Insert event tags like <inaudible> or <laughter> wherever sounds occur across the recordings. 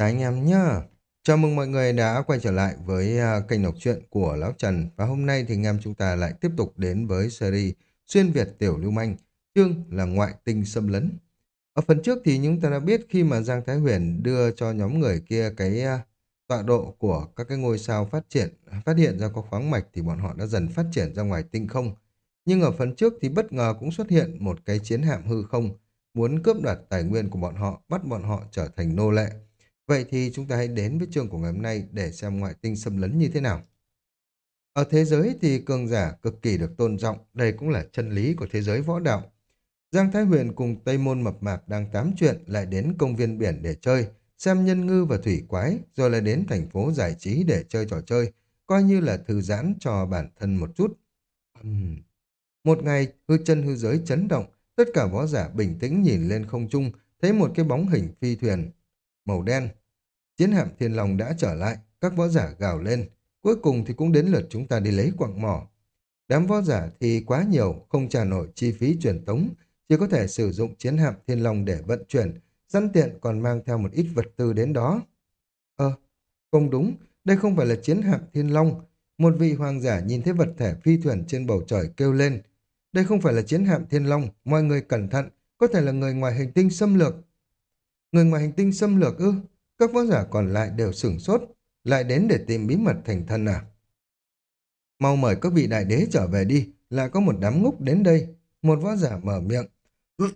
Các anh em nhá. Chào mừng mọi người đã quay trở lại với à, kênh đọc truyện của Lão Trần. Và hôm nay thì anh em chúng ta lại tiếp tục đến với series Xuyên Việt Tiểu Lưu Manh. Chương là ngoại tinh xâm lấn. Ở phần trước thì chúng ta đã biết khi mà Giang Thái Huyền đưa cho nhóm người kia cái à, tọa độ của các cái ngôi sao phát triển, phát hiện ra có khoáng mạch thì bọn họ đã dần phát triển ra ngoài tinh không. Nhưng ở phần trước thì bất ngờ cũng xuất hiện một cái chiến hạm hư không muốn cướp đoạt tài nguyên của bọn họ, bắt bọn họ trở thành nô lệ. Vậy thì chúng ta hãy đến với chương của ngày hôm nay để xem ngoại tinh xâm lấn như thế nào. Ở thế giới thì cường giả cực kỳ được tôn trọng, đây cũng là chân lý của thế giới võ đạo. Giang Thái Huyền cùng Tây Môn Mập Mạp đang tám chuyện lại đến công viên biển để chơi, xem nhân ngư và thủy quái, rồi lại đến thành phố giải trí để chơi trò chơi, coi như là thư giãn cho bản thân một chút. Uhm. Một ngày, hư chân hư giới chấn động, tất cả võ giả bình tĩnh nhìn lên không trung, thấy một cái bóng hình phi thuyền màu đen Chiến hạm thiên long đã trở lại, các võ giả gào lên. Cuối cùng thì cũng đến lượt chúng ta đi lấy quặng mỏ. Đám võ giả thì quá nhiều, không trả nổi chi phí truyền tống, chỉ có thể sử dụng chiến hạm thiên long để vận chuyển, sẵn tiện còn mang theo một ít vật tư đến đó. Ơ, không đúng, đây không phải là chiến hạm thiên long. Một vị hoàng giả nhìn thấy vật thể phi thuyền trên bầu trời kêu lên. Đây không phải là chiến hạm thiên long, mọi người cẩn thận, có thể là người ngoài hành tinh xâm lược. Người ngoài hành tinh xâm lược ư? Các võ giả còn lại đều sửng sốt, lại đến để tìm bí mật thành thân à? Mau mời các vị đại đế trở về đi, lại có một đám ngốc đến đây. Một võ giả mở miệng. <coughs>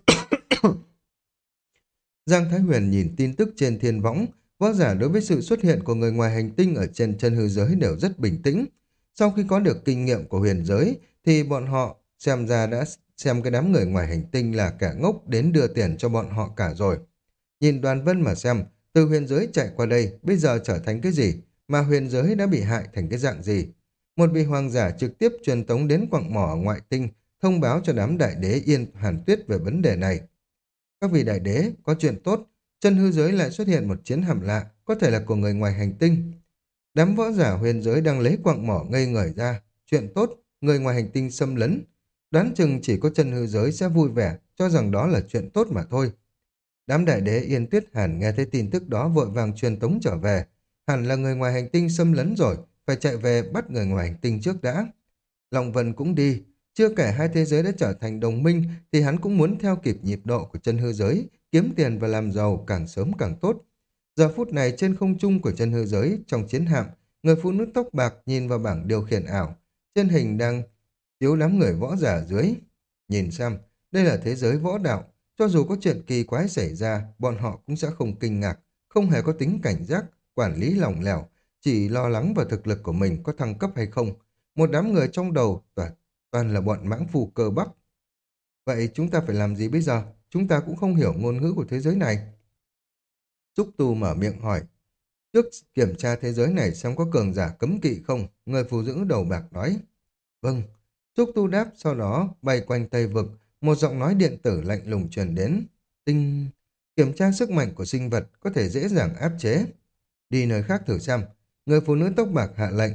Giang Thái Huyền nhìn tin tức trên thiên võng, võ giả đối với sự xuất hiện của người ngoài hành tinh ở trên chân hư giới đều rất bình tĩnh. Sau khi có được kinh nghiệm của huyền giới, thì bọn họ xem ra đã xem cái đám người ngoài hành tinh là kẻ ngốc đến đưa tiền cho bọn họ cả rồi. Nhìn đoàn vân mà xem, từ huyền giới chạy qua đây, bây giờ trở thành cái gì? Mà huyền giới đã bị hại thành cái dạng gì? Một vị hoàng giả trực tiếp truyền tống đến quặng mỏ ngoại tinh, thông báo cho đám đại đế Yên Hàn Tuyết về vấn đề này. Các vị đại đế, có chuyện tốt, chân hư giới lại xuất hiện một chiến hạm lạ, có thể là của người ngoài hành tinh. Đám võ giả huyền giới đang lấy quặng mỏ ngây ngởi ra. Chuyện tốt, người ngoài hành tinh xâm lấn. Đoán chừng chỉ có chân hư giới sẽ vui vẻ, cho rằng đó là chuyện tốt mà thôi. Đám đại đế Yên Tuyết Hàn nghe thấy tin tức đó vội vàng truyền tống trở về. Hẳn là người ngoài hành tinh xâm lấn rồi, phải chạy về bắt người ngoài hành tinh trước đã. Long Vân cũng đi, chưa kể hai thế giới đã trở thành đồng minh thì hắn cũng muốn theo kịp nhịp độ của chân hư giới, kiếm tiền và làm giàu càng sớm càng tốt. Giờ phút này trên không trung của chân hư giới, trong chiến hạm, người phụ nữ tóc bạc nhìn vào bảng điều khiển ảo. Trên hình đang chiếu đám người võ giả dưới. Nhìn xem, đây là thế giới võ đạo, cho dù có chuyện kỳ quái xảy ra, bọn họ cũng sẽ không kinh ngạc, không hề có tính cảnh giác, quản lý lỏng lẻo, chỉ lo lắng vào thực lực của mình có thăng cấp hay không. Một đám người trong đầu toàn, toàn là bọn mãng phù cơ bắp. Vậy chúng ta phải làm gì bây giờ? Chúng ta cũng không hiểu ngôn ngữ của thế giới này. Trúc Tu mở miệng hỏi. Trước kiểm tra thế giới này xem có cường giả cấm kỵ không? Người phụ nữ đầu bạc nói. Vâng. Trúc Tu đáp sau đó bay quanh Tây Vực, một giọng nói điện tử lạnh lùng truyền đến. Tinh... Kiểm tra sức mạnh của sinh vật có thể dễ dàng áp chế. Đi nơi khác thử xem. Người phụ nữ tóc bạc hạ lệnh.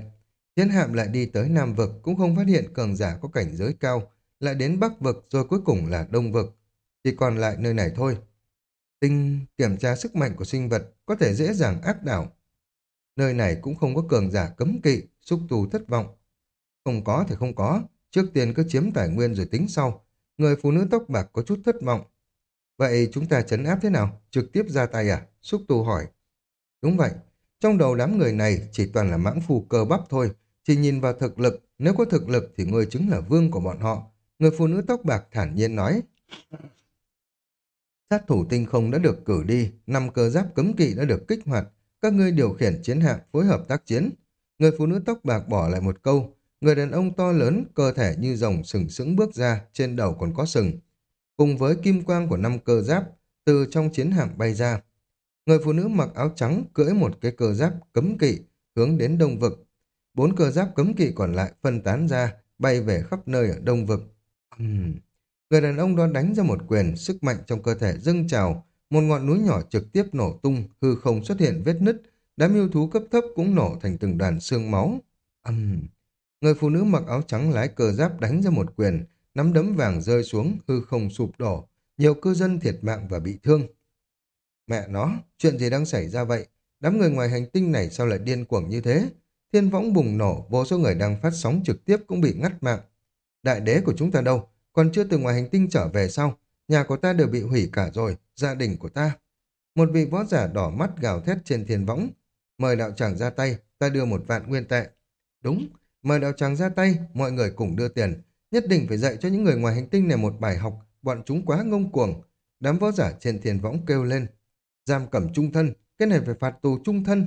Chiến hạm lại đi tới Nam Vực cũng không phát hiện cường giả có cảnh giới cao. Lại đến Bắc Vực rồi cuối cùng là Đông Vực. Chỉ còn lại nơi này thôi. Tinh kiểm tra sức mạnh của sinh vật có thể dễ dàng áp đảo. Nơi này cũng không có cường giả cấm kỵ, xúc tù thất vọng. Không có thì không có, trước tiên cứ chiếm tài nguyên rồi tính sau. Người phụ nữ tóc bạc có chút thất vọng. Vậy chúng ta chấn áp thế nào? Trực tiếp ra tay à? Xúc tu hỏi. Đúng vậy. Trong đầu đám người này chỉ toàn là mãng phù cơ bắp thôi. Chỉ nhìn vào thực lực. Nếu có thực lực thì người chứng là vương của bọn họ. Người phụ nữ tóc bạc thản nhiên nói. Sát thủ tinh không đã được cử đi. Năm cơ giáp cấm kỵ đã được kích hoạt. Các ngươi điều khiển chiến hạm phối hợp tác chiến. Người phụ nữ tóc bạc bỏ lại một câu. Người đàn ông to lớn, cơ thể như rồng sừng sững bước ra, trên đầu còn có sừng. Cùng với kim quang của năm cơ giáp, từ trong chiến hạm bay ra. Người phụ nữ mặc áo trắng cưỡi một cái cơ giáp cấm kỵ, hướng đến đông vực. Bốn cơ giáp cấm kỵ còn lại phân tán ra, bay về khắp nơi ở đông vực. Uhm. Người đàn ông đó đánh ra một quyền, sức mạnh trong cơ thể dâng trào, một ngọn núi nhỏ trực tiếp nổ tung, hư không xuất hiện vết nứt, đám yêu thú cấp thấp cũng nổ thành từng đoàn xương máu. Uhm. Người phụ nữ mặc áo trắng lái cờ giáp đánh ra một quyền, nắm đấm vàng rơi xuống, hư không sụp đổ, nhiều cư dân thiệt mạng và bị thương. Mẹ nó, chuyện gì đang xảy ra vậy? đám người ngoài hành tinh này sao lại điên cuồng như thế? Thiên võng bùng nổ, vô số người đang phát sóng trực tiếp cũng bị ngắt mạng. Đại đế của chúng ta đâu? Còn chưa từ ngoài hành tinh trở về sau. Nhà của ta đều bị hủy cả rồi, gia đình của ta. Một vị võ giả đỏ mắt gào thét trên thiên võng. Mời đạo tràng ra tay, ta đưa một vạn nguyên tệ. Đúng, mời đạo tràng ra tay, mọi người cùng đưa tiền. Nhất định phải dạy cho những người ngoài hành tinh này một bài học, bọn chúng quá ngông cuồng. Đám võ giả trên thiên võng kêu lên. Giam cầm trung thân, cái này phải phạt tù trung thân.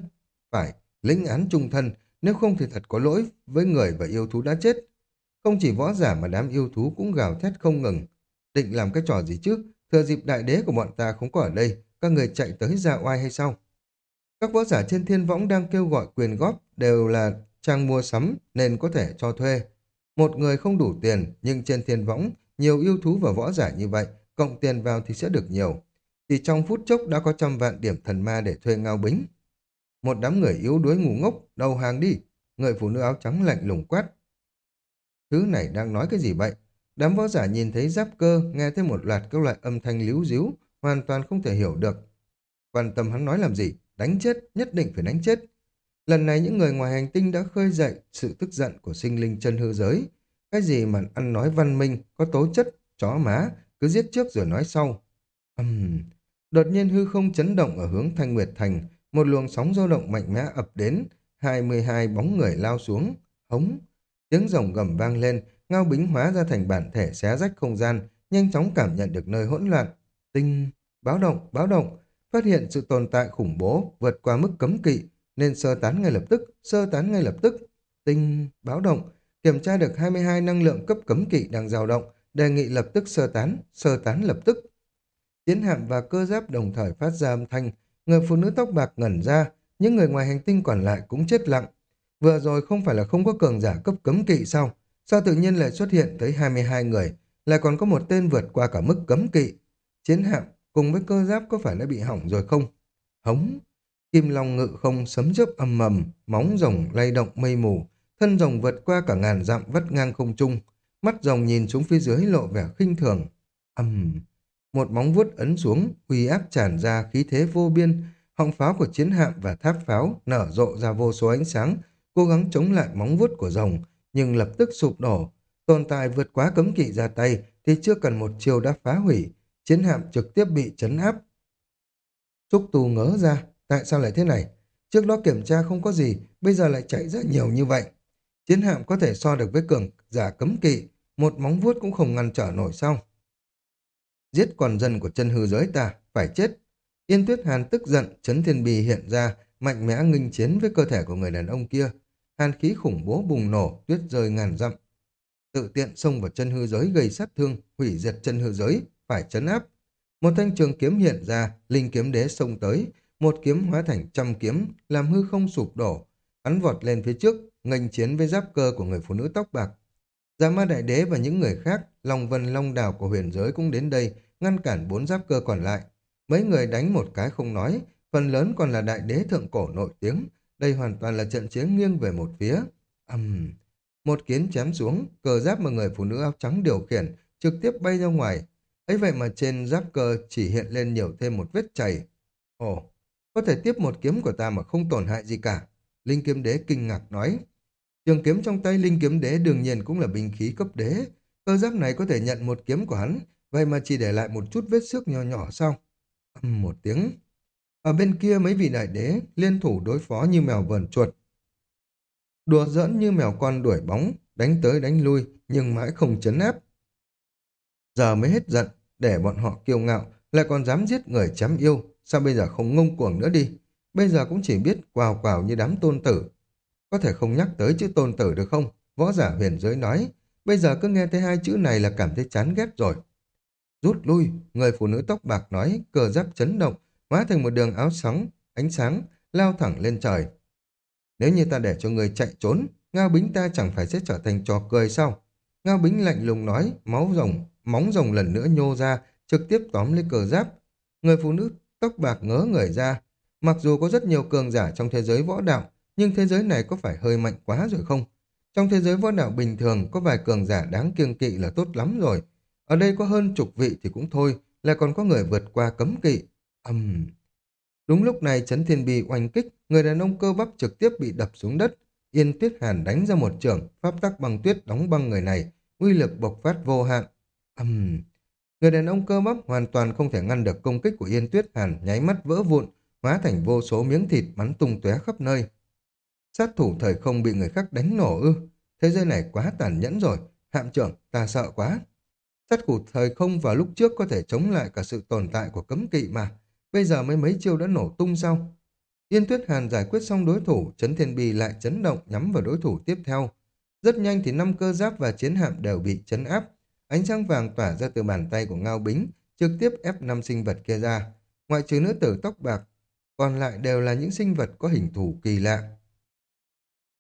Phải, lĩnh án trung thân, nếu không thì thật có lỗi với người và yêu thú đã chết. Không chỉ võ giả mà đám yêu thú cũng gào thét không ngừng. Định làm cái trò gì chứ? Thừa dịp đại đế của bọn ta không có ở đây, các người chạy tới ra oai hay sao? Các võ giả trên thiên võng đang kêu gọi quyền góp đều là trang mua sắm nên có thể cho thuê. Một người không đủ tiền nhưng trên thiên võng nhiều yêu thú và võ giả như vậy, cộng tiền vào thì sẽ được nhiều. Chỉ trong phút chốc đã có trăm vạn điểm thần ma để thuê ngao bính. Một đám người yếu đuối ngủ ngốc, đầu hàng đi. Người phụ nữ áo trắng lạnh lùng quát. Thứ này đang nói cái gì vậy? Đám võ giả nhìn thấy giáp cơ, nghe thấy một loạt các loại âm thanh líu díu, hoàn toàn không thể hiểu được. Quan tâm hắn nói làm gì? Đánh chết, nhất định phải đánh chết. Lần này những người ngoài hành tinh đã khơi dậy sự tức giận của sinh linh chân hư giới. Cái gì mà ăn nói văn minh, có tố chất, chó má, cứ giết trước rồi nói sau. Uhm. Đột nhiên hư không chấn động ở hướng Thanh Nguyệt Thành, một luồng sóng dao động mạnh mẽ ập đến, 22 bóng người lao xuống, hống. Tiếng rồng gầm vang lên, ngao bính hóa ra thành bản thể xé rách không gian, nhanh chóng cảm nhận được nơi hỗn loạn. Tinh, báo động, báo động, phát hiện sự tồn tại khủng bố vượt qua mức cấm kỵ, nên sơ tán ngay lập tức, sơ tán ngay lập tức. Tinh, báo động, kiểm tra được 22 năng lượng cấp cấm kỵ đang dao động, đề nghị lập tức sơ tán, sơ tán lập tức. Chiến hạm và cơ giáp đồng thời phát ra âm thanh, người phụ nữ tóc bạc ngẩn ra, những người ngoài hành tinh còn lại cũng chết lặng. Vừa rồi không phải là không có cường giả cấp cấm kỵ sao? Sao tự nhiên lại xuất hiện tới 22 người, lại còn có một tên vượt qua cả mức cấm kỵ? Chiến hạm cùng với cơ giáp có phải đã bị hỏng rồi không? Hống! Kim long ngự không sấm chớp âm mầm, móng rồng lay động mây mù, thân rồng vượt qua cả ngàn dặm vắt ngang không trung, mắt rồng nhìn xuống phía dưới lộ vẻ khinh thường. ầm Một móng vuốt ấn xuống, uy áp tràn ra khí thế vô biên, họng pháo của chiến hạm và tháp pháo nở rộ ra vô số ánh sáng, cố gắng chống lại móng vuốt của rồng, nhưng lập tức sụp đổ. Tồn tại vượt quá cấm kỵ ra tay thì chưa cần một chiều đã phá hủy, chiến hạm trực tiếp bị chấn áp. Trúc tù ngớ ra, tại sao lại thế này? Trước đó kiểm tra không có gì, bây giờ lại chạy ra nhiều như vậy. Chiến hạm có thể so được với cường giả cấm kỵ, một móng vuốt cũng không ngăn trở nổi sao. Giết còn dân của chân hư giới ta, phải chết. Yên Tuyết Hàn tức giận, chấn thiên bì hiện ra, mạnh mẽ nghênh chiến với cơ thể của người đàn ông kia. Hàn khí khủng bố bùng nổ, tuyết rơi ngàn dặm. Tự tiện xông vào chân hư giới gây sát thương, hủy diệt chân hư giới, phải chấn áp. Một thanh trường kiếm hiện ra, linh kiếm đế xông tới, một kiếm hóa thành trăm kiếm, làm hư không sụp đổ. Hắn vọt lên phía trước, nghênh chiến với giáp cơ của người phụ nữ tóc bạc. Giả ma đại đế và những người khác, lòng Vân Long Đào của huyền giới cũng đến đây, ngăn cản bốn giáp cơ còn lại. Mấy người đánh một cái không nói, phần lớn còn là đại đế thượng cổ nổi tiếng. Đây hoàn toàn là trận chiến nghiêng về một phía. Ầm, Một kiến chém xuống, cờ giáp mà người phụ nữ áo trắng điều khiển, trực tiếp bay ra ngoài. ấy vậy mà trên giáp cơ chỉ hiện lên nhiều thêm một vết chảy. Ồ, có thể tiếp một kiếm của ta mà không tổn hại gì cả. Linh kiếm đế kinh ngạc nói. Trường kiếm trong tay Linh kiếm đế đương nhiên cũng là binh khí cấp đế. Cơ giáp này có thể nhận một kiếm của hắn, vậy mà chỉ để lại một chút vết xước nhỏ nhỏ sao? Âm một tiếng. Ở bên kia mấy vị đại đế liên thủ đối phó như mèo vờn chuột. Đùa giỡn như mèo con đuổi bóng, đánh tới đánh lui, nhưng mãi không chấn áp. Giờ mới hết giận, để bọn họ kiêu ngạo, lại còn dám giết người chém yêu, sao bây giờ không ngông cuồng nữa đi? Bây giờ cũng chỉ biết quào quào như đám tôn tử. Có thể không nhắc tới chữ tôn tử được không? Võ giả huyền giới nói, bây giờ cứ nghe thấy hai chữ này là cảm thấy chán ghét rồi. Rút lui, người phụ nữ tóc bạc nói, cờ giáp chấn động, hóa thành một đường áo sáng, ánh sáng, lao thẳng lên trời. Nếu như ta để cho người chạy trốn, Ngao Bính ta chẳng phải sẽ trở thành trò cười sao? Ngao Bính lạnh lùng nói, máu rồng, móng rồng lần nữa nhô ra, trực tiếp tóm lấy cờ giáp. Người phụ nữ tóc bạc ngớ người ra. Mặc dù có rất nhiều cường giả trong thế giới võ đạo, nhưng thế giới này có phải hơi mạnh quá rồi không? Trong thế giới võ đạo bình thường, có vài cường giả đáng kiêng kỵ là tốt lắm rồi. Ở đây có hơn chục vị thì cũng thôi, lại còn có người vượt qua cấm kỵ. Âm... Đúng lúc này chấn thiên bì oanh kích, người đàn ông cơ bắp trực tiếp bị đập xuống đất. Yên Tuyết Hàn đánh ra một trường, pháp tắc băng tuyết đóng băng người này, uy lực bộc phát vô hạn. Ầm, Người đàn ông cơ bắp hoàn toàn không thể ngăn được công kích của Yên Tuyết Hàn, nháy mắt vỡ vụn, hóa thành vô số miếng thịt bắn tung tóe khắp nơi. Sát thủ thời không bị người khác đánh nổ ư. Thế giới này quá tàn nhẫn rồi. Hạm trưởng, ta sợ quá. Sát thủ thời không vào lúc trước có thể chống lại cả sự tồn tại của cấm kỵ mà. Bây giờ mới mấy chiêu đã nổ tung sao? Yên Tuyết Hàn giải quyết xong đối thủ, Trấn Thiên Bì lại chấn động nhắm vào đối thủ tiếp theo. Rất nhanh thì năm cơ giáp và chiến hạm đều bị chấn áp, Ánh sáng vàng tỏa ra từ bàn tay của Ngao Bính, trực tiếp ép năm sinh vật kia ra. Ngoại trừ nữ tử tóc bạc, còn lại đều là những sinh vật có hình thù kỳ lạ.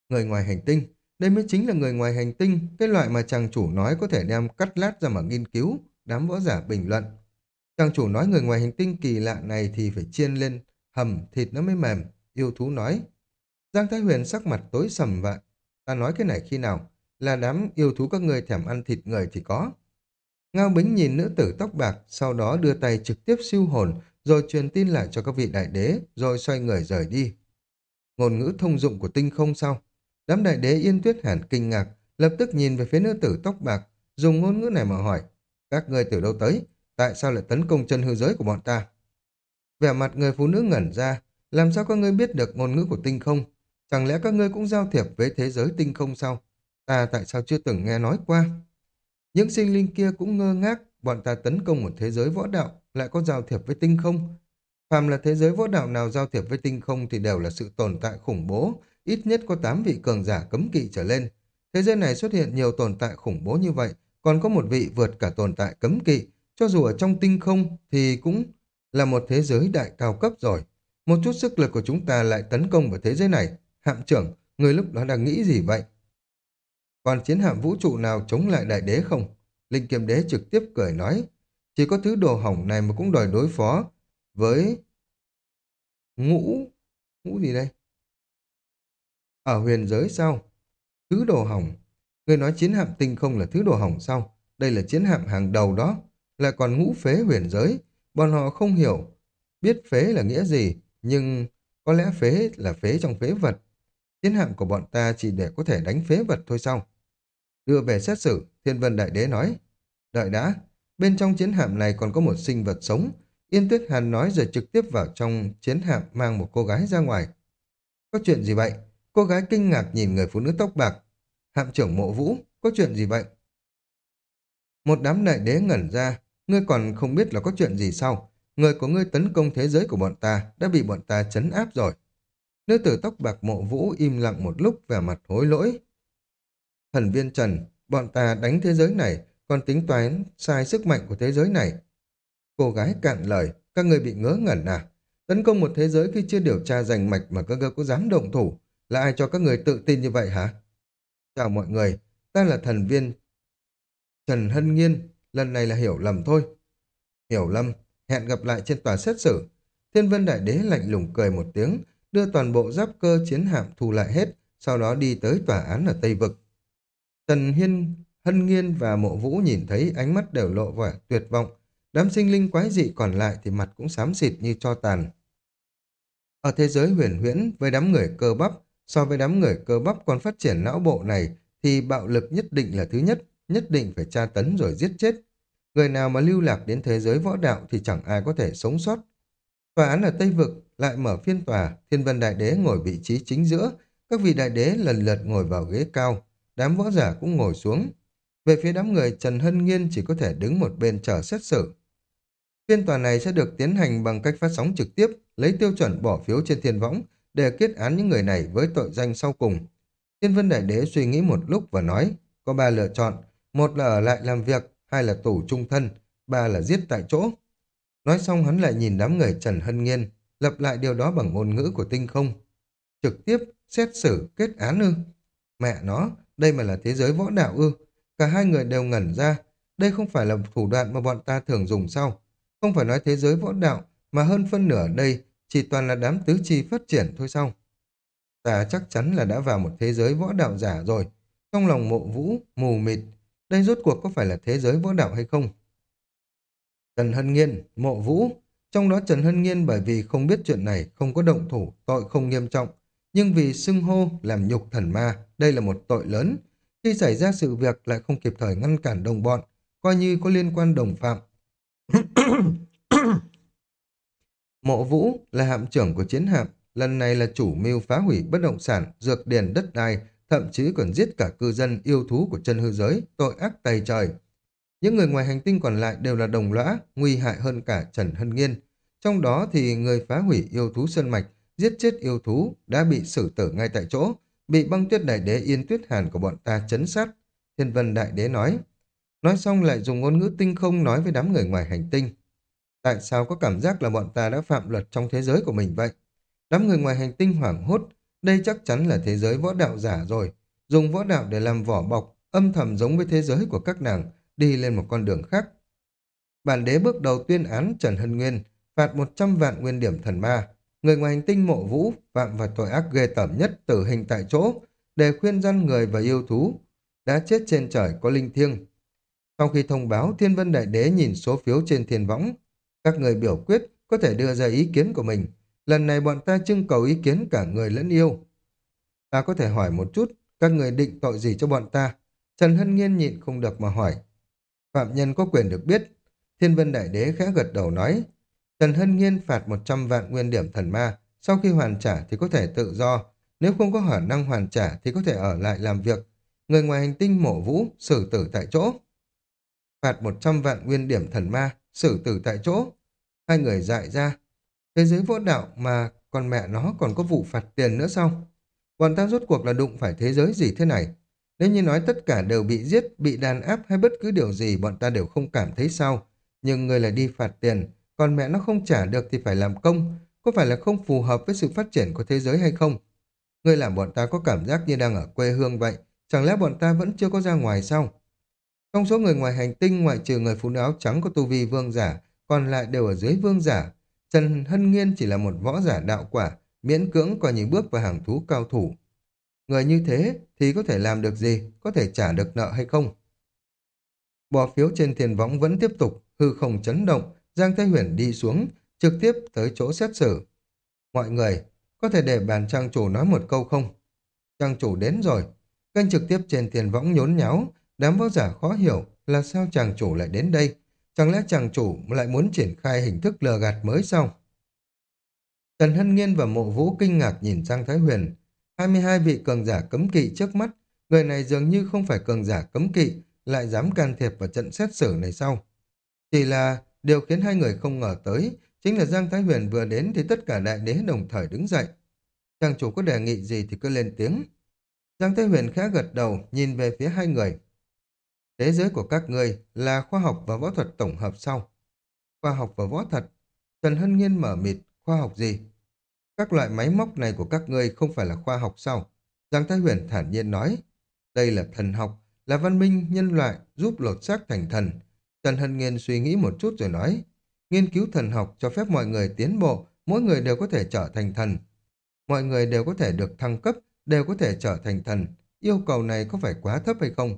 Người ngoài hành tinh, đây mới chính là người ngoài hành tinh, cái loại mà chàng chủ nói có thể đem cắt lát ra mà nghiên cứu, đám võ giả bình luận. Chàng chủ nói người ngoài hành tinh kỳ lạ này thì phải chiên lên, hầm, thịt nó mới mềm, yêu thú nói. Giang Thái Huyền sắc mặt tối sầm vậy. Ta nói cái này khi nào? Là đám yêu thú các người thèm ăn thịt người thì có. Ngao Bính nhìn nữ tử tóc bạc, sau đó đưa tay trực tiếp siêu hồn, rồi truyền tin lại cho các vị đại đế, rồi xoay người rời đi. Ngôn ngữ thông dụng của tinh không sao? Đám đại đế yên tuyết hẳn kinh ngạc, lập tức nhìn về phía nữ tử tóc bạc, dùng ngôn ngữ này mà hỏi, các ngươi từ đâu tới? Tại sao lại tấn công chân hư giới của bọn ta? Vẻ mặt người phụ nữ ngẩn ra, làm sao các ngươi biết được ngôn ngữ của tinh không? Chẳng lẽ các ngươi cũng giao thiệp với thế giới tinh không sao? Ta tại sao chưa từng nghe nói qua? Những sinh linh kia cũng ngơ ngác, bọn ta tấn công một thế giới võ đạo, lại có giao thiệp với tinh không. Phàm là thế giới võ đạo nào giao thiệp với tinh không thì đều là sự tồn tại khủng bố, ít nhất có 8 vị cường giả cấm kỵ trở lên. Thế giới này xuất hiện nhiều tồn tại khủng bố như vậy, còn có một vị vượt cả tồn tại cấm kỵ, cho dù ở trong tinh không thì cũng là một thế giới đại cao cấp rồi. Một chút sức lực của chúng ta lại tấn công vào thế giới này. Hạm trưởng, người lúc đó đang nghĩ gì vậy? Còn chiến hạm vũ trụ nào chống lại đại đế không? Linh kiềm đế trực tiếp cười nói. Chỉ có thứ đồ hỏng này mà cũng đòi đối phó với ngũ... ngũ gì đây? Ở huyền giới sao? Thứ đồ hỏng. Người nói chiến hạm tinh không là thứ đồ hỏng sao? Đây là chiến hạm hàng đầu đó. Lại còn ngũ phế huyền giới. Bọn họ không hiểu. Biết phế là nghĩa gì. Nhưng có lẽ phế là phế trong phế vật. Chiến hạm của bọn ta chỉ để có thể đánh phế vật thôi sao? Đưa về xét xử, Thiên Vân Đại Đế nói. Đợi đã, bên trong chiến hạm này còn có một sinh vật sống. Yên Tuyết Hàn nói rồi trực tiếp vào trong chiến hạm mang một cô gái ra ngoài. Có chuyện gì vậy? Cô gái kinh ngạc nhìn người phụ nữ tóc bạc. Hạm trưởng mộ vũ, có chuyện gì vậy? Một đám đại đế ngẩn ra, ngươi còn không biết là có chuyện gì sao? Người của ngươi tấn công thế giới của bọn ta đã bị bọn ta chấn áp rồi. Nữ tử tóc bạc mộ vũ im lặng một lúc vẻ mặt hối lỗi. Thần viên Trần, bọn ta đánh thế giới này, còn tính toán sai sức mạnh của thế giới này. Cô gái cạn lời, các người bị ngớ ngẩn à? Tấn công một thế giới khi chưa điều tra rành mạch mà các ngươi có dám động thủ, là ai cho các người tự tin như vậy hả? Chào mọi người, ta là thần viên Trần Hân Nghiên, lần này là hiểu lầm thôi. Hiểu lầm, hẹn gặp lại trên tòa xét xử. Thiên Vân Đại Đế lạnh lùng cười một tiếng, đưa toàn bộ giáp cơ chiến hạm thu lại hết, sau đó đi tới tòa án ở Tây Vực. Tần Hiên, Hân Nghiên và Mộ Vũ nhìn thấy ánh mắt đều lộ vẻ tuyệt vọng. Đám sinh linh quái dị còn lại thì mặt cũng xám xịt như cho tàn. Ở thế giới huyền huyễn với đám người cơ bắp, so với đám người cơ bắp còn phát triển não bộ này thì bạo lực nhất định là thứ nhất, nhất định phải tra tấn rồi giết chết. Người nào mà lưu lạc đến thế giới võ đạo thì chẳng ai có thể sống sót. Tòa án ở Tây Vực lại mở phiên tòa, Thiên Vân Đại Đế ngồi vị trí chính giữa, các vị đại đế lần lượt ngồi vào ghế cao, đám võ giả cũng ngồi xuống. Về phía đám người Trần Hân Nghiên chỉ có thể đứng một bên chờ xét xử. Phiên tòa này sẽ được tiến hành bằng cách phát sóng trực tiếp, lấy tiêu chuẩn bỏ phiếu trên thiên võng để kết án những người này với tội danh sau cùng. Thiên Vân Đại Đế suy nghĩ một lúc và nói, có ba lựa chọn, một là ở lại làm việc, hai là tù trung thân, ba là giết tại chỗ. Nói xong hắn lại nhìn đám người Trần Hân Nghiên, lập lại điều đó bằng ngôn ngữ của tinh không. Trực tiếp, xét xử, kết án ư. Mẹ nó, đây mà là thế giới võ đạo ư. Cả hai người đều ngẩn ra. Đây không phải là thủ đoạn mà bọn ta thường dùng sau. Không phải nói thế giới võ đạo, mà hơn phân nửa đây chỉ toàn là đám tứ chi phát triển thôi sao. Ta chắc chắn là đã vào một thế giới võ đạo giả rồi. Trong lòng mộ vũ, mù mịt. Đây rốt cuộc có phải là thế giới võ đạo hay không? Trần Hân Nghiên, mộ vũ, Trong đó Trần Hân Nghiên bởi vì không biết chuyện này, không có động thủ, tội không nghiêm trọng. Nhưng vì xưng hô, làm nhục thần ma, đây là một tội lớn. Khi xảy ra sự việc lại không kịp thời ngăn cản đồng bọn, coi như có liên quan đồng phạm. <coughs> Mộ Vũ là hạm trưởng của chiến hạm, lần này là chủ mưu phá hủy bất động sản, dược điền đất đai, thậm chí còn giết cả cư dân yêu thú của chân hư giới, tội ác tày trời. Những người ngoài hành tinh còn lại đều là đồng lõa, nguy hại hơn cả Trần Hân Nghiên. Trong đó thì người phá hủy yêu thú Sơn Mạch, giết chết yêu thú, đã bị xử tử ngay tại chỗ, bị băng tuyết đại đế yên tuyết hàn của bọn ta chấn sát. Thiên vân đại đế nói. Nói xong lại dùng ngôn ngữ tinh không nói với đám người ngoài hành tinh. Tại sao có cảm giác là bọn ta đã phạm luật trong thế giới của mình vậy? Đám người ngoài hành tinh hoảng hốt, đây chắc chắn là thế giới võ đạo giả rồi. Dùng võ đạo để làm vỏ bọc, âm thầm giống với thế giới của các nàng, đi lên một con đường khác. Bản đế bước đầu tuyên án Trần Hân Nguyên, phạt 100 vạn nguyên điểm thần ma. Người ngoài hành tinh mộ vũ, phạm vào tội ác ghê tởm nhất tử hình tại chỗ, để khuyên dân người và yêu thú. Đã chết trên trời có linh thiêng. Sau khi thông báo, Thiên Vân Đại Đế nhìn số phiếu trên thiên võng. Các người biểu quyết có thể đưa ra ý kiến của mình. Lần này bọn ta trưng cầu ý kiến cả người lẫn yêu. Ta có thể hỏi một chút, các người định tội gì cho bọn ta? Trần Hân Nghiên nhịn không được mà hỏi. Phạm nhân có quyền được biết. Thiên Vân Đại Đế khẽ gật đầu nói. Trần Hân Nghiên phạt 100 vạn nguyên điểm thần ma. Sau khi hoàn trả thì có thể tự do. Nếu không có khả năng hoàn trả thì có thể ở lại làm việc. Người ngoài hành tinh mổ vũ, xử tử tại chỗ. Phạt 100 vạn nguyên điểm thần ma, xử tử tại chỗ. Hai người dại ra. Thế giới võ đạo mà con mẹ nó còn có vụ phạt tiền nữa sao? Bọn ta rốt cuộc là đụng phải thế giới gì thế này? Nếu như nói tất cả đều bị giết, bị đàn áp hay bất cứ điều gì bọn ta đều không cảm thấy sao. Nhưng người lại đi phạt tiền, còn mẹ nó không trả được thì phải làm công. Có phải là không phù hợp với sự phát triển của thế giới hay không? Người làm bọn ta có cảm giác như đang ở quê hương vậy. Chẳng lẽ bọn ta vẫn chưa có ra ngoài sao? Trong số người ngoài hành tinh, ngoại trừ người phụ nữ áo trắng của tu vi vương giả, còn lại đều ở dưới vương giả. Trần Hân Nghiên chỉ là một võ giả đạo quả, miễn cưỡng coi như bước vào hàng thú cao thủ. Người như thế thì có thể làm được gì, có thể trả được nợ hay không? Bỏ phiếu trên thiền võng vẫn tiếp tục, hư không chấn động, Giang Thái Huyền đi xuống, trực tiếp tới chỗ xét xử. Mọi người, có thể để bàn trang chủ nói một câu không? Trang chủ đến rồi, kênh trực tiếp trên tiền võng nhốn nháo, đám võ giả khó hiểu là sao chàng chủ lại đến đây. Chẳng lẽ chàng chủ lại muốn triển khai hình thức lừa gạt mới sao? Trần Hân Nghiên và Mộ Vũ kinh ngạc nhìn Giang Thái Huyền. 22 vị cường giả cấm kỵ trước mắt, người này dường như không phải cường giả cấm kỵ, lại dám can thiệp vào trận xét xử này sau. Chỉ là điều khiến hai người không ngờ tới, chính là Giang Thái Huyền vừa đến thì tất cả đại đế đồng thời đứng dậy. Chàng chủ có đề nghị gì thì cứ lên tiếng. Giang Thái Huyền khá gật đầu, nhìn về phía hai người. Thế giới của các người là khoa học và võ thuật tổng hợp sau. Khoa học và võ thuật. Trần Hân Nghiên mở mịt, khoa học gì? Các loại máy móc này của các ngươi không phải là khoa học sao? Giang Thái Huyền thản nhiên nói. Đây là thần học, là văn minh nhân loại giúp lột xác thành thần. Trần Hân Nghiên suy nghĩ một chút rồi nói. Nghiên cứu thần học cho phép mọi người tiến bộ, mỗi người đều có thể trở thành thần. Mọi người đều có thể được thăng cấp, đều có thể trở thành thần. Yêu cầu này có phải quá thấp hay không?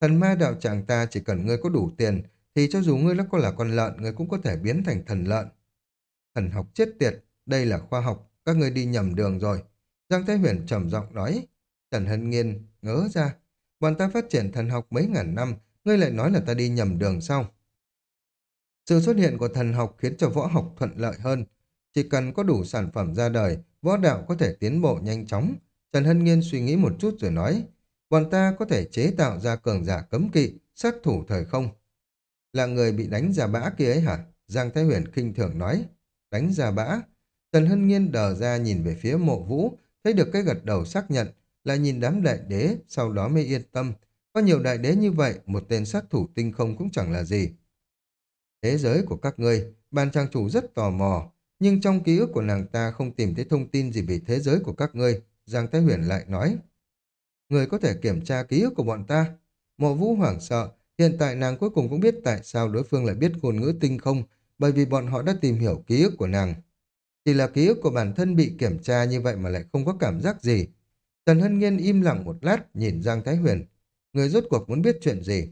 Thần ma đạo tràng ta chỉ cần ngươi có đủ tiền, thì cho dù ngươi có là con lợn, ngươi cũng có thể biến thành thần lợn. Thần học chết tiệt, đây là khoa học, các ngươi đi nhầm đường rồi. Giang Thái Huyền trầm giọng nói. Trần Hân Nghiên ngớ ra. Bọn ta phát triển thần học mấy ngàn năm, ngươi lại nói là ta đi nhầm đường sao? Sự xuất hiện của thần học khiến cho võ học thuận lợi hơn. Chỉ cần có đủ sản phẩm ra đời, võ đạo có thể tiến bộ nhanh chóng. Trần Hân Nghiên suy nghĩ một chút rồi nói, bọn ta có thể chế tạo ra cường giả cấm kỵ, sát thủ thời không. Là người bị đánh ra bã kia ấy hả? Giang Thái Huyền khinh thường nói, đánh ra bã. Trần Hân Nghiên đờ ra nhìn về phía mộ vũ, thấy được cái gật đầu xác nhận, lại nhìn đám đại đế, sau đó mới yên tâm. Có nhiều đại đế như vậy, một tên sát thủ tinh không cũng chẳng là gì. Thế giới của các ngươi, ban trang chủ rất tò mò, nhưng trong ký ức của nàng ta không tìm thấy thông tin gì về thế giới của các ngươi. Giang Thái Huyền lại nói, người có thể kiểm tra ký ức của bọn ta. Mộ vũ hoảng sợ, hiện tại nàng cuối cùng cũng biết tại sao đối phương lại biết ngôn ngữ tinh không, bởi vì bọn họ đã tìm hiểu ký ức của nàng. Chỉ là ký ức của bản thân bị kiểm tra như vậy mà lại không có cảm giác gì. Tần Hân Nghiên im lặng một lát nhìn Giang Thái Huyền. Người rốt cuộc muốn biết chuyện gì?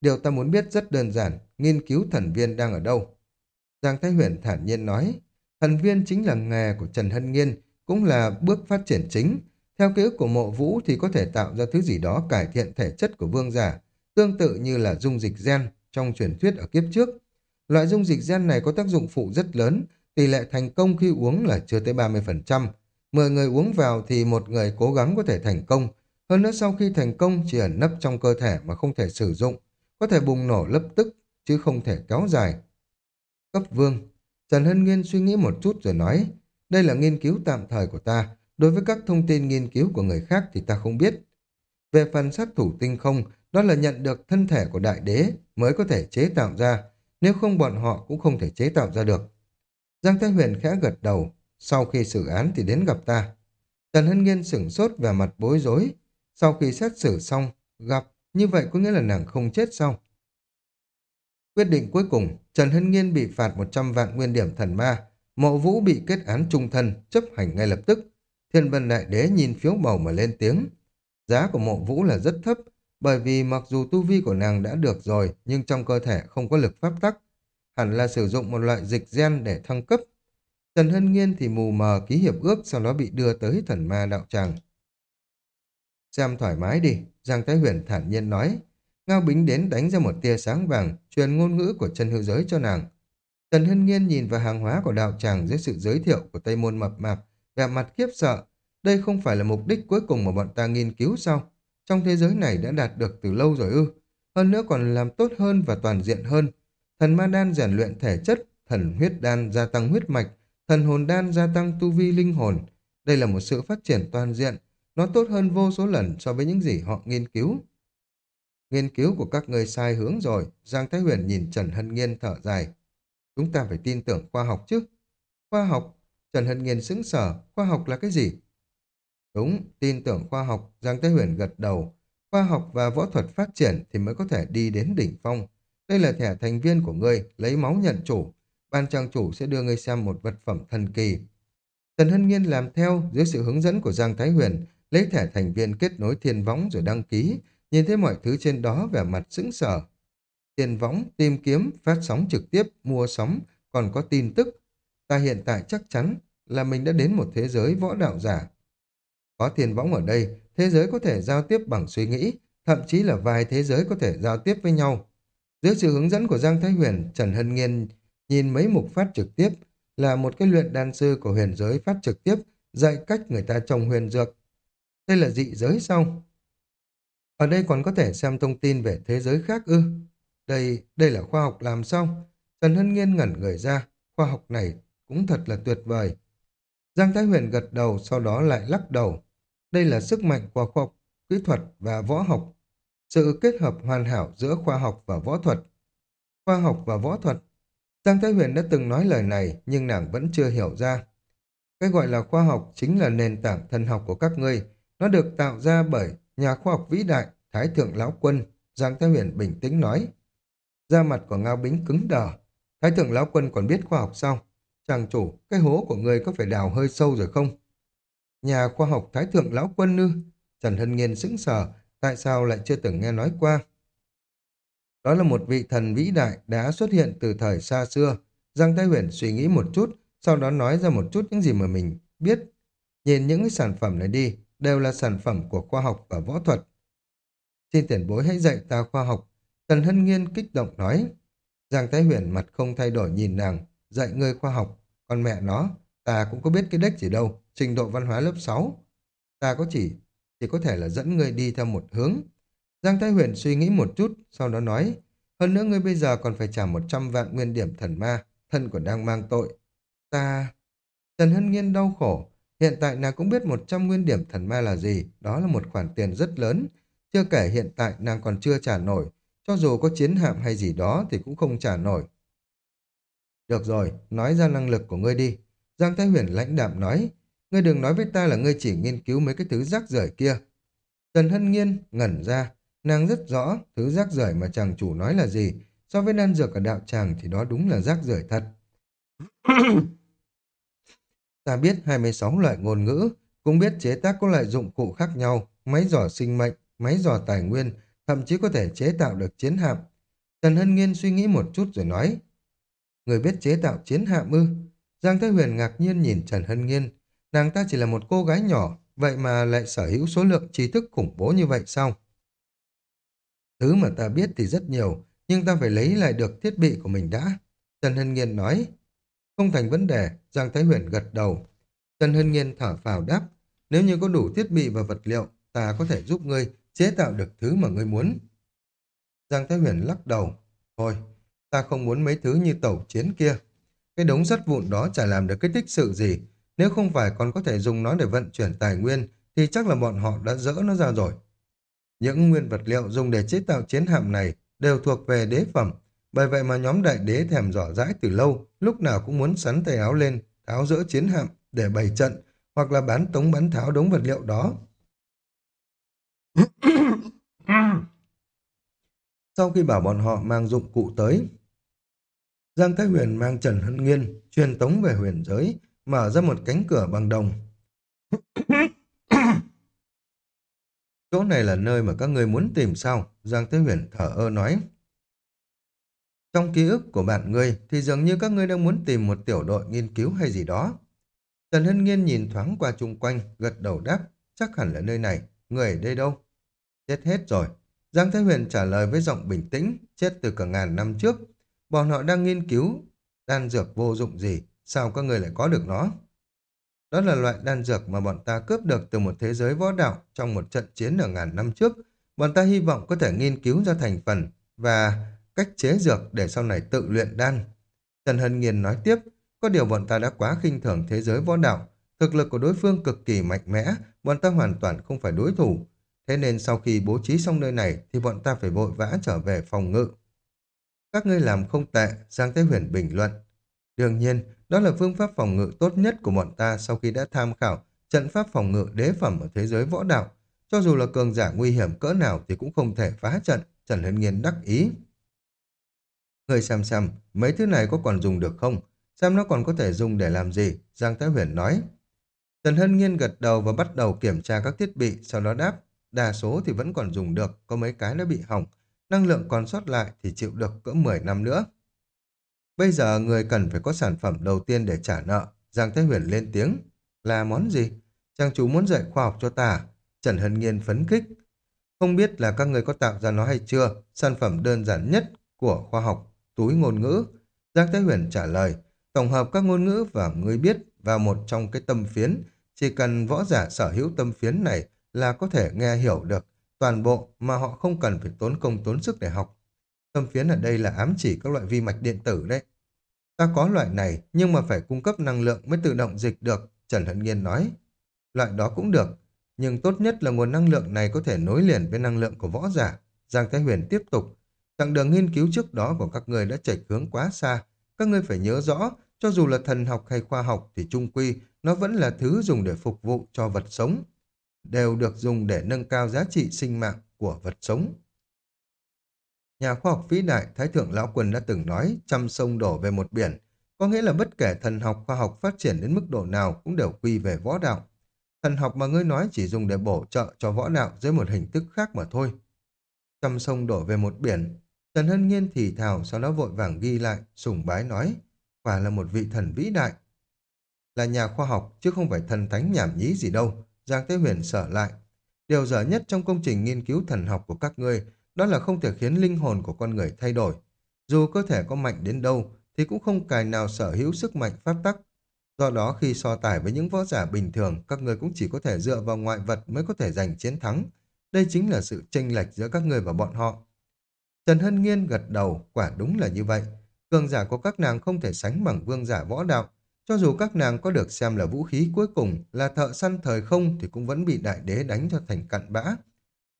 Điều ta muốn biết rất đơn giản, nghiên cứu thần viên đang ở đâu? Giang Thái Huyền thản nhiên nói, thần viên chính là nghề của Trần Hân Nghiên, cũng là bước phát triển chính. Theo ký ức của mộ vũ thì có thể tạo ra thứ gì đó cải thiện thể chất của vương giả, tương tự như là dung dịch gen trong truyền thuyết ở kiếp trước. Loại dung dịch gen này có tác dụng phụ rất lớn, tỷ lệ thành công khi uống là chưa tới 30%. 10 người uống vào thì một người cố gắng có thể thành công. Hơn nữa sau khi thành công chỉ ẩn nấp trong cơ thể mà không thể sử dụng, có thể bùng nổ lập tức chứ không thể kéo dài. Cấp vương, Trần Hân Nghiên suy nghĩ một chút rồi nói, đây là nghiên cứu tạm thời của ta, đối với các thông tin nghiên cứu của người khác thì ta không biết. Về phần sát thủ tinh không, đó là nhận được thân thể của đại đế mới có thể chế tạo ra, nếu không bọn họ cũng không thể chế tạo ra được. Giang Thái Huyền khẽ gật đầu, sau khi xử án thì đến gặp ta. Trần Hân Nghiên sửng sốt về mặt bối rối, sau khi xét xử xong, gặp, như vậy có nghĩa là nàng không chết sao? Quyết định cuối cùng, Trần Hân Nghiên bị phạt 100 vạn nguyên điểm thần ma, mộ vũ bị kết án trung thân, chấp hành ngay lập tức. Thiên vân đại đế nhìn phiếu bầu mà lên tiếng. Giá của mộ vũ là rất thấp, bởi vì mặc dù tu vi của nàng đã được rồi, nhưng trong cơ thể không có lực pháp tắc. Hẳn là sử dụng một loại dịch gen để thăng cấp. Trần Hân Nghiên thì mù mờ ký hiệp ước sau đó bị đưa tới thần ma đạo tràng. Xem thoải mái đi, Giang Thái Huyền thản nhiên nói. Ngao Bính đến đánh ra một tia sáng vàng, truyền ngôn ngữ của chân hư giới cho nàng. Trần Hân Nghiên nhìn vào hàng hóa của đạo tràng dưới sự giới thiệu của Tây Môn Mập Mạp, vẻ mặt khiếp sợ. Đây không phải là mục đích cuối cùng mà bọn ta nghiên cứu sao? Trong thế giới này đã đạt được từ lâu rồi ư? Hơn nữa còn làm tốt hơn và toàn diện hơn. Thần ma đan rèn luyện thể chất, thần huyết đan gia tăng huyết mạch, thần hồn đan gia tăng tu vi linh hồn. Đây là một sự phát triển toàn diện, nó tốt hơn vô số lần so với những gì họ nghiên cứu. Nghiên cứu của các người sai hướng rồi, Giang Thái Huyền nhìn Trần Hân Nghiên thở dài. Chúng ta phải tin tưởng khoa học chứ. Khoa học? Trần Hân Nghiên sững sở, khoa học là cái gì? Đúng, tin tưởng khoa học, Giang Thái Huyền gật đầu. Khoa học và võ thuật phát triển thì mới có thể đi đến đỉnh phong. Đây là thẻ thành viên của ngươi, lấy máu nhận chủ. Ban trang chủ sẽ đưa ngươi xem một vật phẩm thần kỳ. Trần Hân Nghiên làm theo dưới sự hướng dẫn của Giang Thái Huyền, lấy thẻ thành viên kết nối thiên võng rồi đăng ký, nhìn thấy mọi thứ trên đó vẻ mặt sững sờ. Thiên võng, tìm kiếm, phát sóng trực tiếp, mua sóng, còn có tin tức. Ta hiện tại chắc chắn là mình đã đến một thế giới võ đạo giả. Có thiên võng ở đây, thế giới có thể giao tiếp bằng suy nghĩ, thậm chí là vài thế giới có thể giao tiếp với nhau. Dưới sự hướng dẫn của Giang Thái Huyền, Trần Hân Nghiên nhìn mấy mục phát trực tiếp là một cái luyện đan sư của huyền giới phát trực tiếp dạy cách người ta trồng huyền dược. Đây là dị giới sao? Ở đây còn có thể xem thông tin về thế giới khác ư? Đây, đây là khoa học làm sao? Trần Hân Nghiên ngẩn người ra, khoa học này cũng thật là tuyệt vời. Giang Thái Huyền gật đầu, sau đó lại lắc đầu. Đây là sức mạnh của khoa học, kỹ thuật và võ học. Sự kết hợp hoàn hảo giữa khoa học và võ thuật. Khoa học và võ thuật. Giang Thái Huyền đã từng nói lời này, nhưng nàng vẫn chưa hiểu ra. Cái gọi là khoa học chính là nền tảng thần học của các ngươi. Nó được tạo ra bởi nhà khoa học vĩ đại, Thái Thượng Lão Quân. Giang Thái Huyền bình tĩnh nói. Da mặt của Ngao Bính cứng đờ. Thái Thượng Lão Quân còn biết khoa học sao? Chàng chủ, cái hố của người có phải đào hơi sâu rồi không? Nhà khoa học Thái Thượng Lão Quân ư? Trần Hân Nghiên sững sờ, tại sao lại chưa từng nghe nói qua? Đó là một vị thần vĩ đại đã xuất hiện từ thời xa xưa. Giang Thái Huyền suy nghĩ một chút, sau đó nói ra một chút những gì mà mình biết. Nhìn những cái sản phẩm này đi, đều là sản phẩm của khoa học và võ thuật. Xin tiền bối hãy dạy ta khoa học. Trần Hân Nghiên kích động nói. Giang Thái Huyền mặt không thay đổi nhìn nàng, dạy ngươi khoa học. Còn mẹ nó, ta cũng có biết cái đếch gì đâu, trình độ văn hóa lớp 6. Ta có chỉ, chỉ có thể là dẫn ngươi đi theo một hướng. Giang Thái Huyền suy nghĩ một chút, sau đó nói, hơn nữa ngươi bây giờ còn phải trả 100 vạn nguyên điểm thần ma, thân còn đang mang tội. Ta... Trần Hân Nghiên đau khổ, hiện tại nàng cũng biết 100 nguyên điểm thần ma là gì, đó là một khoản tiền rất lớn. Chưa kể hiện tại nàng còn chưa trả nổi, cho dù có chiến hạm hay gì đó thì cũng không trả nổi. Được rồi, nói ra năng lực của ngươi đi. Giang Thái Huyền lãnh đạm nói, ngươi đừng nói với ta là ngươi chỉ nghiên cứu mấy cái thứ rác rưởi kia. Trần Hân Nghiên ngẩn ra, nàng rất rõ thứ rác rưởi mà chàng chủ nói là gì. So với đan dược ở đạo tràng thì đó đúng là rác rưởi thật. <coughs> ta biết 26 loại ngôn ngữ, cũng biết chế tác các loại dụng cụ khác nhau, máy dò sinh mệnh, máy dò tài nguyên, thậm chí có thể chế tạo được chiến hạm. Trần Hân Nghiên suy nghĩ một chút rồi nói, Người biết chế tạo chiến hạm ư? Giang Thái Huyền ngạc nhiên nhìn Trần Hân Nghiên. Nàng ta chỉ là một cô gái nhỏ, vậy mà lại sở hữu số lượng trí thức khủng bố như vậy sao? Thứ mà ta biết thì rất nhiều, nhưng ta phải lấy lại được thiết bị của mình đã. Trần Hân Nghiên nói. Không thành vấn đề, Giang Thái Huyền gật đầu. Trần Hân Nghiên thở phào đáp. Nếu như có đủ thiết bị và vật liệu, ta có thể giúp ngươi chế tạo được thứ mà ngươi muốn. Giang Thái Huyền lắc đầu. Thôi, ta không muốn mấy thứ như tàu chiến kia. Cái đống sắt vụn đó chả làm được cái tích sự gì. Nếu không phải còn có thể dùng nó để vận chuyển tài nguyên, thì chắc là bọn họ đã dỡ nó ra rồi. Những nguyên vật liệu dùng để chế tạo chiến hạm này đều thuộc về đế phẩm. Bởi vậy mà nhóm đại đế thèm rõ rãi từ lâu, lúc nào cũng muốn sắn tay áo lên, tháo dỡ chiến hạm để bày trận, hoặc là bán tống bắn tháo đống vật liệu đó. <coughs> Sau khi bảo bọn họ mang dụng cụ tới, Giang Thái Huyền mang Trần Hân Nghiên truyền tống về huyền giới, mở ra một cánh cửa bằng đồng. <coughs> Chỗ này là nơi mà các ngươi muốn tìm sao? Giang Thế Huyền thở ơ nói. Trong ký ức của bạn ngươi thì dường như các ngươi đang muốn tìm một tiểu đội nghiên cứu hay gì đó. Trần Hân Nghiên nhìn thoáng qua chung quanh, gật đầu đáp, chắc hẳn là nơi này, người ở đây đâu? Chết hết rồi. Giang Thế Huyền trả lời với giọng bình tĩnh, chết từ cả ngàn năm trước. Bọn họ đang nghiên cứu đan dược vô dụng gì, sao các người lại có được nó? Đó là loại đan dược mà bọn ta cướp được từ một thế giới võ đạo trong một trận chiến ở ngàn năm trước. Bọn ta hy vọng có thể nghiên cứu ra thành phần và cách chế dược để sau này tự luyện đan. Trần Hân Nghiên nói tiếp, có điều bọn ta đã quá khinh thường thế giới võ đạo. Thực lực của đối phương cực kỳ mạnh mẽ, bọn ta hoàn toàn không phải đối thủ. Thế nên sau khi bố trí xong nơi này thì bọn ta phải vội vã trở về phòng ngự. Các ngươi làm không tệ, Giang Thế Huyền bình luận. Đương nhiên, đó là phương pháp phòng ngự tốt nhất của bọn ta sau khi đã tham khảo trận pháp phòng ngự đế phẩm ở thế giới võ đạo. Cho dù là cường giả nguy hiểm cỡ nào thì cũng không thể phá trận, Trần Hân Nghiên đắc ý. Người xem xem, mấy thứ này có còn dùng được không? Xem nó còn có thể dùng để làm gì? Giang Thái Huyền nói. Trần Hân Nghiên gật đầu và bắt đầu kiểm tra các thiết bị, sau đó đáp. Đa số thì vẫn còn dùng được, có mấy cái đã bị hỏng. Năng lượng còn sót lại thì chịu được cỡ 10 năm nữa. Bây giờ người cần phải có sản phẩm đầu tiên để trả nợ. Giang Thái Huyền lên tiếng. Là món gì? Chàng chú muốn dạy khoa học cho ta. À? Trần Hân Nghiên phấn khích. Không biết là các người có tạo ra nó hay chưa? Sản phẩm đơn giản nhất của khoa học, túi ngôn ngữ. Giang thái Huyền trả lời. Tổng hợp các ngôn ngữ và người biết vào một trong cái tâm phiến. Chỉ cần võ giả sở hữu tâm phiến này là có thể nghe hiểu được toàn bộ mà họ không cần phải tốn công tốn sức để học. Tâm phiến ở đây là ám chỉ các loại vi mạch điện tử đấy. Ta có loại này nhưng mà phải cung cấp năng lượng mới tự động dịch được, Trần Hận Nghiên nói. Loại đó cũng được, nhưng tốt nhất là nguồn năng lượng này có thể nối liền với năng lượng của võ giả. Giang Thái Huyền tiếp tục. Chặng đường nghiên cứu trước đó của các người đã chệch hướng quá xa. Các ngươi phải nhớ rõ, cho dù là thần học hay khoa học thì trung quy nó vẫn là thứ dùng để phục vụ cho vật sống. Đều được dùng để nâng cao giá trị sinh mạng của vật sống. Nhà khoa học vĩ đại Thái Thượng Lão Quân đã từng nói trăm sông đổ về một biển, có nghĩa là bất kể thần học khoa học phát triển đến mức độ nào cũng đều quy về võ đạo. Thần học mà ngươi nói chỉ dùng để bổ trợ cho võ đạo dưới một hình thức khác mà thôi. Trăm sông đổ về một biển, Trần Hân Nghiên thì thào sau đó vội vàng ghi lại, sùng bái nói, quả là một vị thần vĩ đại. Là nhà khoa học chứ không phải thần thánh nhảm nhí gì đâu, Giang Thế Huyền sở lại. Điều dở nhất trong công trình nghiên cứu thần học của các ngươi đó là không thể khiến linh hồn của con người thay đổi. Dù cơ thể có mạnh đến đâu, thì cũng không cài nào sở hữu sức mạnh pháp tắc. Do đó khi so tài với những võ giả bình thường, các ngươi cũng chỉ có thể dựa vào ngoại vật mới có thể giành chiến thắng. Đây chính là sự chênh lệch giữa các ngươi và bọn họ. Trần Hân Nghiên gật đầu, quả đúng là như vậy. Cường giả của các nàng không thể sánh bằng vương giả võ đạo. Cho dù các nàng có được xem là vũ khí cuối cùng, là thợ săn thời không thì cũng vẫn bị đại đế đánh cho thành cặn bã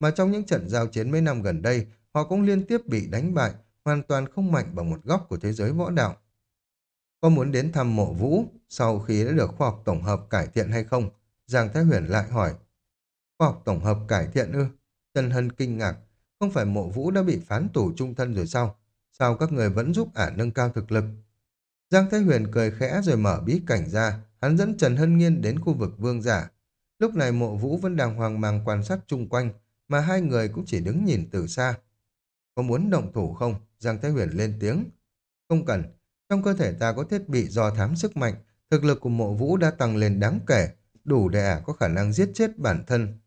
mà trong những trận giao chiến mấy năm gần đây, họ cũng liên tiếp bị đánh bại, hoàn toàn không mạnh bằng một góc của thế giới võ đạo. Có muốn đến thăm mộ vũ sau khi đã được khoa học tổng hợp cải thiện hay không? Giang Thái Huyền lại hỏi. Khoa học tổng hợp cải thiện ư? Trần Hân kinh ngạc. Không phải mộ vũ đã bị phán tù trung thân rồi sao? Sao các người vẫn giúp ả nâng cao thực lực? Giang Thái Huyền cười khẽ rồi mở bí cảnh ra. Hắn dẫn Trần Hân Nghiên đến khu vực vương giả. Lúc này mộ vũ vẫn đang hoang mang quan sát chung quanh, mà hai người cũng chỉ đứng nhìn từ xa. Có muốn động thủ không? Giang Thái Huyền lên tiếng. Không cần. Trong cơ thể ta có thiết bị do thám sức mạnh, thực lực của mộ vũ đã tăng lên đáng kể, đủ để ả có khả năng giết chết bản thân.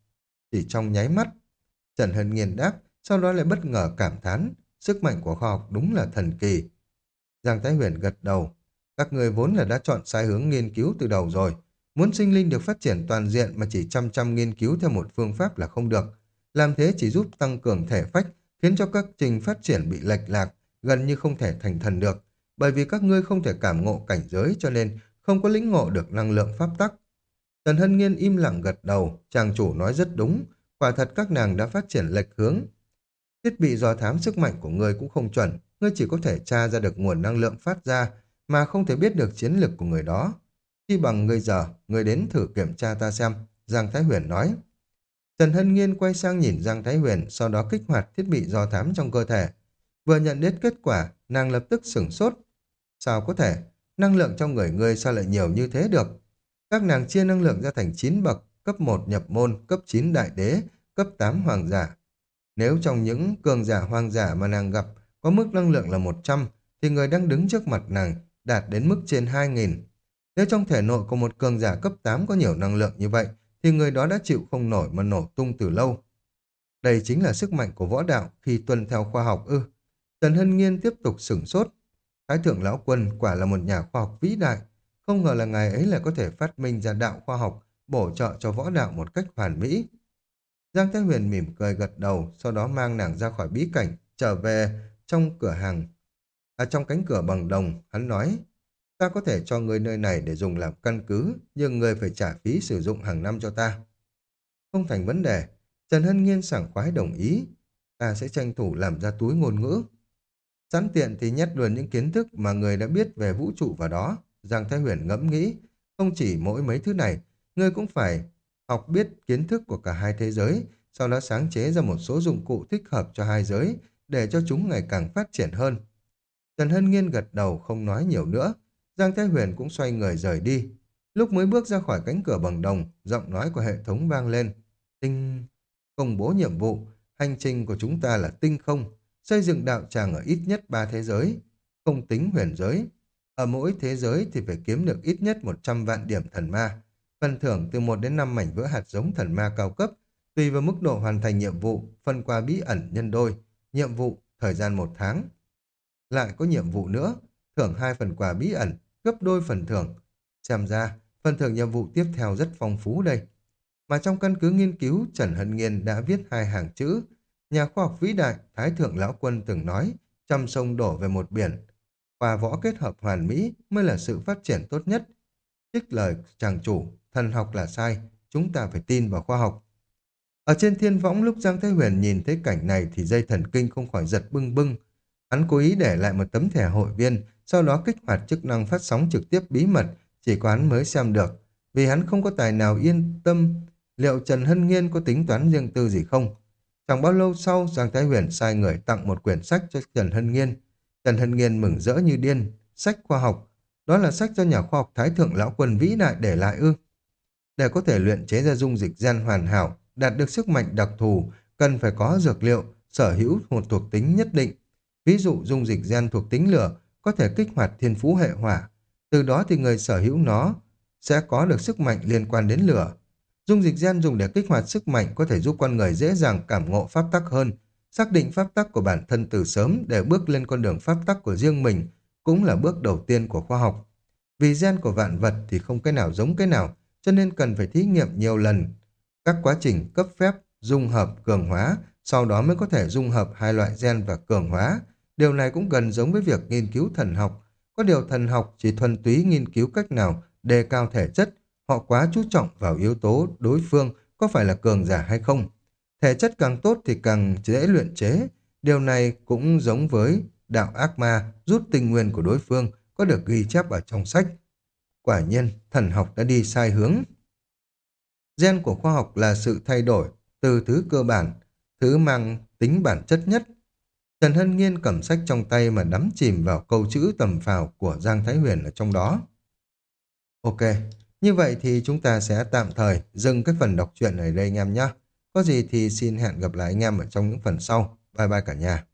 Chỉ trong nháy mắt, Trần Hân Nghiên đáp, sau đó lại bất ngờ cảm thán, sức mạnh của khoa học đúng là thần kỳ. Giang Thái Huyền gật đầu, các người vốn là đã chọn sai hướng nghiên cứu từ đầu rồi. Muốn sinh linh được phát triển toàn diện mà chỉ chăm chăm nghiên cứu theo một phương pháp là không được. Làm thế chỉ giúp tăng cường thể phách, khiến cho các trình phát triển bị lệch lạc, gần như không thể thành thần được. Bởi vì các ngươi không thể cảm ngộ cảnh giới cho nên không có lĩnh ngộ được năng lượng pháp tắc. Tần Hân Nghiên im lặng gật đầu, chàng chủ nói rất đúng, quả thật các nàng đã phát triển lệch hướng. Thiết bị dò thám sức mạnh của ngươi cũng không chuẩn, ngươi chỉ có thể tra ra được nguồn năng lượng phát ra, mà không thể biết được chiến lược của người đó. Khi bằng ngươi giờ, ngươi đến thử kiểm tra ta xem, Giang Thái Huyền nói. Trần Hân Nghiên quay sang nhìn Giang Thái Huyền, sau đó kích hoạt thiết bị dò thám trong cơ thể. Vừa nhận đến kết quả, nàng lập tức sửng sốt. Sao có thể? Năng lượng trong người ngươi sao lại nhiều như thế được? Các nàng chia năng lượng ra thành 9 bậc, cấp 1 nhập môn, cấp 9 đại đế, cấp 8 hoàng giả. Nếu trong những cường giả hoang giả mà nàng gặp có mức năng lượng là 100, thì người đang đứng trước mặt nàng đạt đến mức trên 2.000. Nếu trong thể nội của một cường giả cấp 8 có nhiều năng lượng như vậy, thì người đó đã chịu không nổi mà nổ tung từ lâu. Đây chính là sức mạnh của võ đạo khi tuân theo khoa học ư. Trần Hân Nghiên tiếp tục sửng sốt. Thái thượng lão quân quả là một nhà khoa học vĩ đại. Không ngờ là ngài ấy lại có thể phát minh ra đạo khoa học, bổ trợ cho võ đạo một cách hoàn mỹ. Giang Thái Huyền mỉm cười gật đầu, sau đó mang nàng ra khỏi bí cảnh, trở về trong cửa hàng. À trong cánh cửa bằng đồng, hắn nói, ta có thể cho người nơi này để dùng làm căn cứ, nhưng người phải trả phí sử dụng hàng năm cho ta. Không thành vấn đề, Trần Hân Nghiên sảng khoái đồng ý, ta sẽ tranh thủ làm ra túi ngôn ngữ. Sẵn tiện thì nhét luôn những kiến thức mà người đã biết về vũ trụ vào đó. Giang Thái Huyền ngẫm nghĩ, không chỉ mỗi mấy thứ này, người cũng phải học biết kiến thức của cả hai thế giới, sau đó sáng chế ra một số dụng cụ thích hợp cho hai giới, để cho chúng ngày càng phát triển hơn. Trần Hân Nghiên gật đầu không nói nhiều nữa, Giang Thái Huyền cũng xoay người rời đi. Lúc mới bước ra khỏi cánh cửa bằng đồng, giọng nói của hệ thống vang lên. Tinh... Công bố nhiệm vụ, hành trình của chúng ta là tinh không, xây dựng đạo tràng ở ít nhất ba thế giới, không tính huyền giới. Ở mỗi thế giới thì phải kiếm được ít nhất 100 vạn điểm thần ma. Phần thưởng từ 1 đến 5 mảnh vỡ hạt giống thần ma cao cấp, tùy vào mức độ hoàn thành nhiệm vụ, phân qua bí ẩn nhân đôi, nhiệm vụ, thời gian một tháng. Lại có nhiệm vụ nữa, thưởng hai phần quà bí ẩn, gấp đôi phần thưởng. Xem ra, phần thưởng nhiệm vụ tiếp theo rất phong phú đây. Mà trong căn cứ nghiên cứu, Trần Hân Nghiên đã viết hai hàng chữ. Nhà khoa học vĩ đại, Thái Thượng Lão Quân từng nói, trăm sông đổ về một biển. Và võ kết hợp hoàn mỹ mới là sự phát triển tốt nhất. Trích lời chàng chủ, thần học là sai, chúng ta phải tin vào khoa học. Ở trên thiên võng lúc Giang Thái Huyền nhìn thấy cảnh này thì dây thần kinh không khỏi giật bưng bưng. Hắn cố ý để lại một tấm thẻ hội viên, sau đó kích hoạt chức năng phát sóng trực tiếp bí mật, chỉ có hắn mới xem được. Vì hắn không có tài nào yên tâm liệu Trần Hân Nghiên có tính toán riêng tư gì không. Chẳng bao lâu sau, Giang Thái Huyền sai người tặng một quyển sách cho Trần Hân Nghiên. Trần Hân Nghiên mừng rỡ như điên, sách khoa học. Đó là sách do nhà khoa học Thái Thượng Lão Quân vĩ đại để lại ư. Để có thể luyện chế ra dung dịch gen hoàn hảo, đạt được sức mạnh đặc thù, cần phải có dược liệu, sở hữu một thuộc tính nhất định. Ví dụ dung dịch gen thuộc tính lửa có thể kích hoạt thiên phú hệ hỏa. Từ đó thì người sở hữu nó sẽ có được sức mạnh liên quan đến lửa. Dung dịch gen dùng để kích hoạt sức mạnh có thể giúp con người dễ dàng cảm ngộ pháp tắc hơn, xác định pháp tắc của bản thân từ sớm để bước lên con đường pháp tắc của riêng mình, cũng là bước đầu tiên của khoa học. Vì gen của vạn vật thì không cái nào giống cái nào, cho nên cần phải thí nghiệm nhiều lần. Các quá trình cấp phép, dung hợp, cường hóa, sau đó mới có thể dung hợp hai loại gen và cường hóa. Điều này cũng gần giống với việc nghiên cứu thần học. Có điều thần học chỉ thuần túy nghiên cứu cách nào đề cao thể chất, họ quá chú trọng vào yếu tố đối phương có phải là cường giả hay không. Thể chất càng tốt thì càng dễ luyện chế. Điều này cũng giống với đạo ác ma rút tình nguyên của đối phương có được ghi chép ở trong sách. Quả nhiên, thần học đã đi sai hướng. Gen của khoa học là sự thay đổi từ thứ cơ bản, thứ mang tính bản chất nhất. Trần Hân Nghiên cầm sách trong tay mà đắm chìm vào câu chữ tầm phào của Giang Thái Huyền ở trong đó. Ok, như vậy thì chúng ta sẽ tạm thời dừng cái phần đọc truyện ở đây anh em nhé. Có gì thì xin hẹn gặp lại anh em ở trong những phần sau. Bye bye cả nhà.